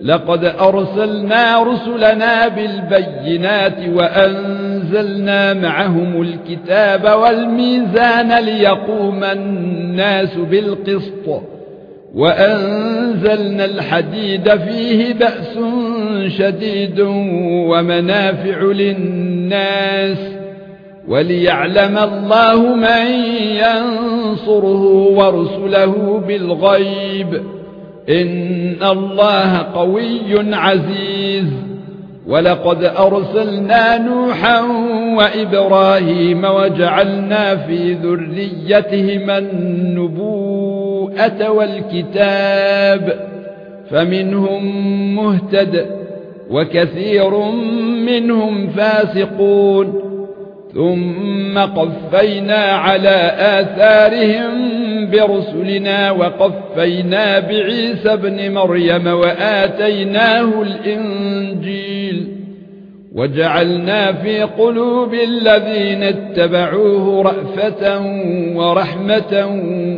لقد أرسلنا رسلنا بالبينات وأنزلنا معهم الكتاب والميزان ليقوم الناس بالقسط وأنزلنا الحديد فيه بأس شديد ومنافع للناس وليعلم الله من ينصره ورسله بالغيب ان الله قوي عزيز. ولقد ارسلنا نوحا وابراهيم وجعلنا في ذريتهما النبوءه والكتاب فمنهم مهتد وكثير منهم فاسقون. ثم قفينا على آثارهم برسلنا وقفينا بعيسى ابن مريم وآتيناه الإنجيل وجعلنا في قلوب الذين اتبعوه رأفة ورحمة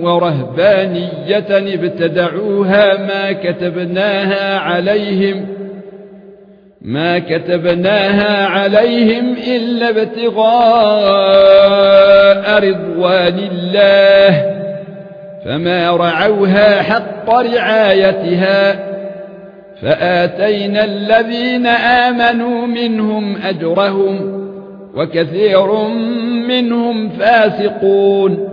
ورهبانية ابتدعوها ما كتبناها عليهم ما كتبناها عليهم إلا ابتغاء رضوان الله فما رعوها حق رعايتها فآتينا الذين آمنوا منهم أجرهم وكثير منهم فاسقون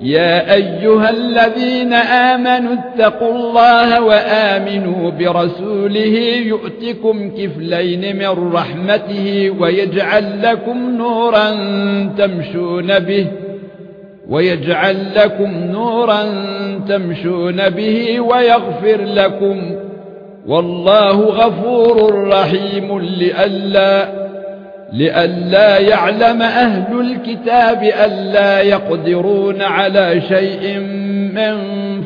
يا أيها الذين آمنوا اتقوا الله وآمنوا برسوله يؤتكم كفلين من رحمته ويجعل لكم نورا تمشون به ويجعل لكم نورا تمشون به ويغفر لكم والله غفور رحيم لئلا لئلا يعلم أهل الكتاب ألا يقدرون على شيء من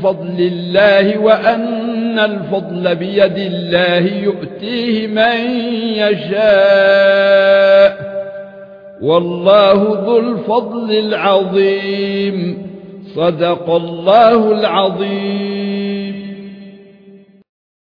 فضل الله وأن الفضل بيد الله يؤتيه من يشاء والله ذو الفضل العظيم. صدق الله العظيم.